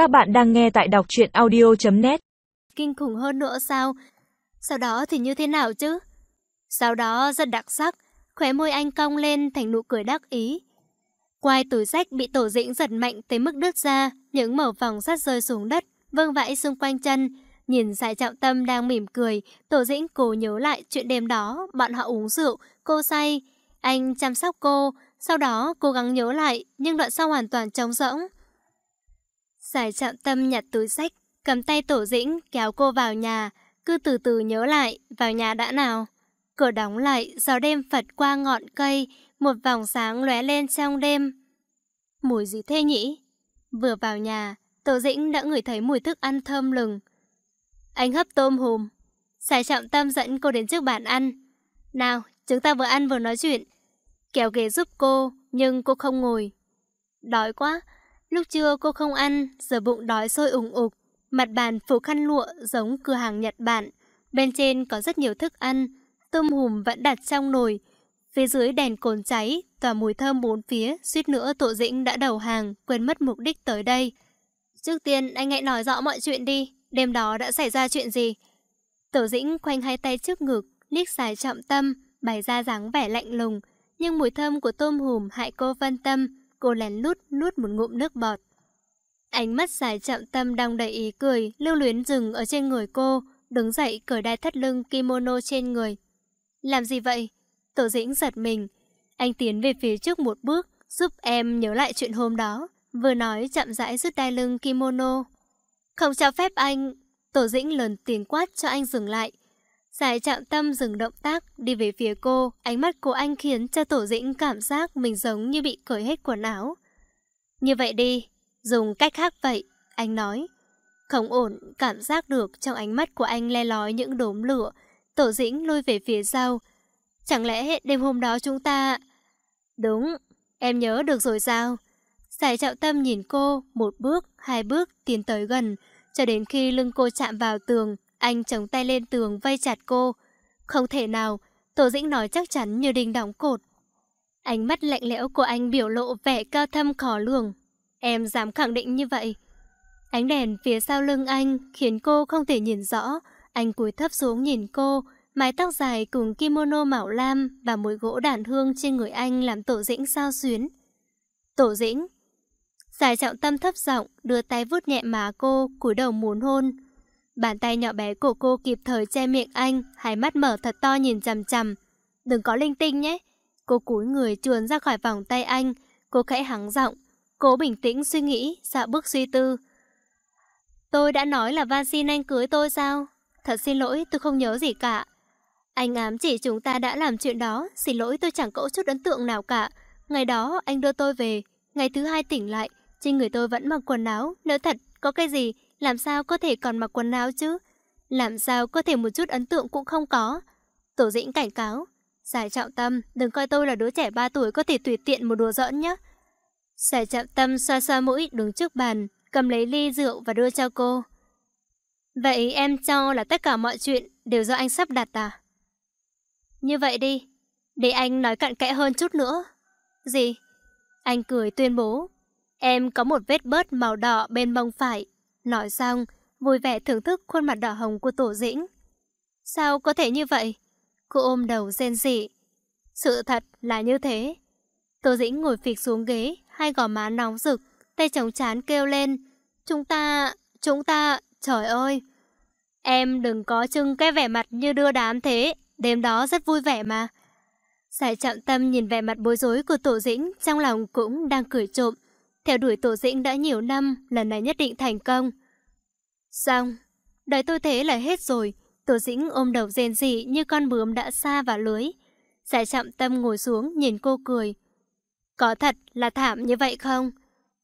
Các bạn đang nghe tại đọc truyện audio.net Kinh khủng hơn nữa sao? Sau đó thì như thế nào chứ? Sau đó rất đặc sắc, khóe môi anh cong lên thành nụ cười đắc ý. Quai túi sách bị tổ dĩnh giật mạnh tới mức đứt ra, những mẩu vòng sắt rơi xuống đất, vương vãi xung quanh chân. Nhìn Sài Trọng Tâm đang mỉm cười, tổ dĩnh cố nhớ lại chuyện đêm đó, bọn họ uống rượu, cô say. Anh chăm sóc cô, sau đó cố gắng nhớ lại, nhưng đoạn sau hoàn toàn trống rỗng. Giải Trọng Tâm nhặt túi sách, cầm tay tổ dĩnh, kéo cô vào nhà, cứ từ từ nhớ lại, vào nhà đã nào. Cửa đóng lại, gió đêm phật qua ngọn cây, một vòng sáng lóe lên trong đêm. Mùi gì thế nhỉ? Vừa vào nhà, Tổ Dĩnh đã ngửi thấy mùi thức ăn thơm lừng. Anh hấp tôm hùm. Sài trọng tâm dẫn cô đến trước bàn ăn. Nào, chúng ta vừa ăn vừa nói chuyện. Kéo ghế giúp cô, nhưng cô không ngồi. Đói quá. Lúc trưa cô không ăn, giờ bụng đói sôi ủng ục. Mặt bàn phủ khăn lụa giống cửa hàng Nhật Bản. Bên trên có rất nhiều thức ăn. Tôm hùm vẫn đặt trong nồi. Phía dưới đèn cồn cháy, tỏa mùi thơm bốn phía, suýt nữa Tổ Dĩnh đã đầu hàng, quên mất mục đích tới đây. Trước tiên, anh hãy nói rõ mọi chuyện đi. Đêm đó đã xảy ra chuyện gì? Tổ Dĩnh khoanh hai tay trước ngực, liếc xài trọng tâm, bày ra dáng vẻ lạnh lùng. Nhưng mùi thơm của tôm hùm hại cô phân tâm, cô lén lút nuốt một ngụm nước bọt. Ánh mắt dài trọng tâm đang đầy ý cười, lưu luyến dừng ở trên người cô, đứng dậy cởi đai thắt lưng kimono trên người. Làm gì vậy? Tổ dĩnh giật mình. Anh tiến về phía trước một bước, giúp em nhớ lại chuyện hôm đó. Vừa nói chậm rãi rút đai lưng kimono. Không cho phép anh... Tổ dĩnh lần tiếng quát cho anh dừng lại. Giải chạm tâm dừng động tác, đi về phía cô. Ánh mắt của anh khiến cho tổ dĩnh cảm giác mình giống như bị cởi hết quần áo. Như vậy đi, dùng cách khác vậy, anh nói. Không ổn, cảm giác được trong ánh mắt của anh le lói những đốm lửa. Tổ dĩnh lùi về phía sau, Chẳng lẽ đêm hôm đó chúng ta... Đúng, em nhớ được rồi sao? Giải trọng tâm nhìn cô, một bước, hai bước, tiến tới gần, cho đến khi lưng cô chạm vào tường, anh chống tay lên tường vây chặt cô. Không thể nào, Tổ Dĩnh nói chắc chắn như đình đóng cột. Ánh mắt lạnh lẽo của anh biểu lộ vẻ cao thâm khó lường. Em dám khẳng định như vậy. Ánh đèn phía sau lưng anh khiến cô không thể nhìn rõ. Anh cúi thấp xuống nhìn cô, Mái tóc dài cùng kimono màu lam và mùi gỗ đàn hương trên người anh làm tổ dĩnh sao xuyến. Tổ dĩnh. Giải trọng tâm thấp giọng, đưa tay vuốt nhẹ má cô, cúi đầu muốn hôn. Bàn tay nhỏ bé của cô kịp thời che miệng anh, hai mắt mở thật to nhìn chằm chằm. Đừng có linh tinh nhé. Cô cúi người chuồn ra khỏi vòng tay anh, cô khẽ hắng giọng. Cố bình tĩnh suy nghĩ, dạo bước suy tư. Tôi đã nói là van xin anh cưới tôi sao? Thật xin lỗi, tôi không nhớ gì cả. Anh ám chỉ chúng ta đã làm chuyện đó, xin lỗi tôi chẳng có chút ấn tượng nào cả. Ngày đó anh đưa tôi về, ngày thứ hai tỉnh lại, trên người tôi vẫn mặc quần áo, nếu thật có cái gì, làm sao có thể còn mặc quần áo chứ? Làm sao có thể một chút ấn tượng cũng không có? Tổ dĩnh cảnh cáo, giải trọng tâm, đừng coi tôi là đứa trẻ 3 tuổi có thể tùy tiện một đùa giỡn nhé. Giải trọng tâm xoa xoa mũi đứng trước bàn, cầm lấy ly rượu và đưa cho cô. Vậy em cho là tất cả mọi chuyện đều do anh sắp đặt à? Như vậy đi, để anh nói cặn kẽ hơn chút nữa. Gì? Anh cười tuyên bố. Em có một vết bớt màu đỏ bên mông phải. Nói xong, vui vẻ thưởng thức khuôn mặt đỏ hồng của Tổ Dĩnh. Sao có thể như vậy? Cô ôm đầu rên rỉ. Sự thật là như thế. Tổ Dĩnh ngồi phịch xuống ghế, hai gò má nóng rực, tay chống chán kêu lên. Chúng ta, chúng ta, trời ơi. Em đừng có trưng cái vẻ mặt như đưa đám thế, Đêm đó rất vui vẻ mà. Giải trọng tâm nhìn vẻ mặt bối rối của Tổ Dĩnh, trong lòng cũng đang cười trộm. Theo đuổi Tổ Dĩnh đã nhiều năm, lần này nhất định thành công. Xong, đợi tôi thế là hết rồi. Tổ Dĩnh ôm đầu rên rỉ như con bướm đã xa vào lưới. Giải trọng tâm ngồi xuống nhìn cô cười. Có thật là thảm như vậy không?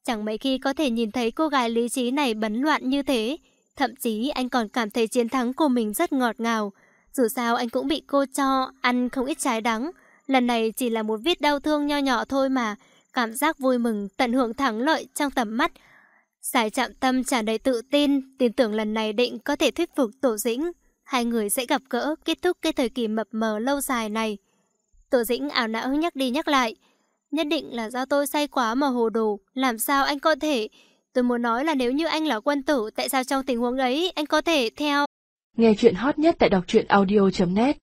Chẳng mấy khi có thể nhìn thấy cô gái lý trí này bấn loạn như thế. Thậm chí anh còn cảm thấy chiến thắng của mình rất ngọt ngào. Dù sao anh cũng bị cô cho ăn không ít trái đắng. Lần này chỉ là một vết đau thương nho nhỏ thôi mà. Cảm giác vui mừng, tận hưởng thắng lợi trong tầm mắt. Giải chạm tâm tràn đầy tự tin, tin tưởng lần này định có thể thuyết phục Tổ Dĩnh. Hai người sẽ gặp gỡ, kết thúc cái thời kỳ mập mờ lâu dài này. Tổ Dĩnh ảo não nhắc đi nhắc lại. Nhất định là do tôi say quá mà hồ đồ, làm sao anh có thể... Tôi muốn nói là nếu như anh là quân tử, tại sao trong tình huống ấy anh có thể theo... Nghe chuyện hot nhất tại đọc truyện audio.net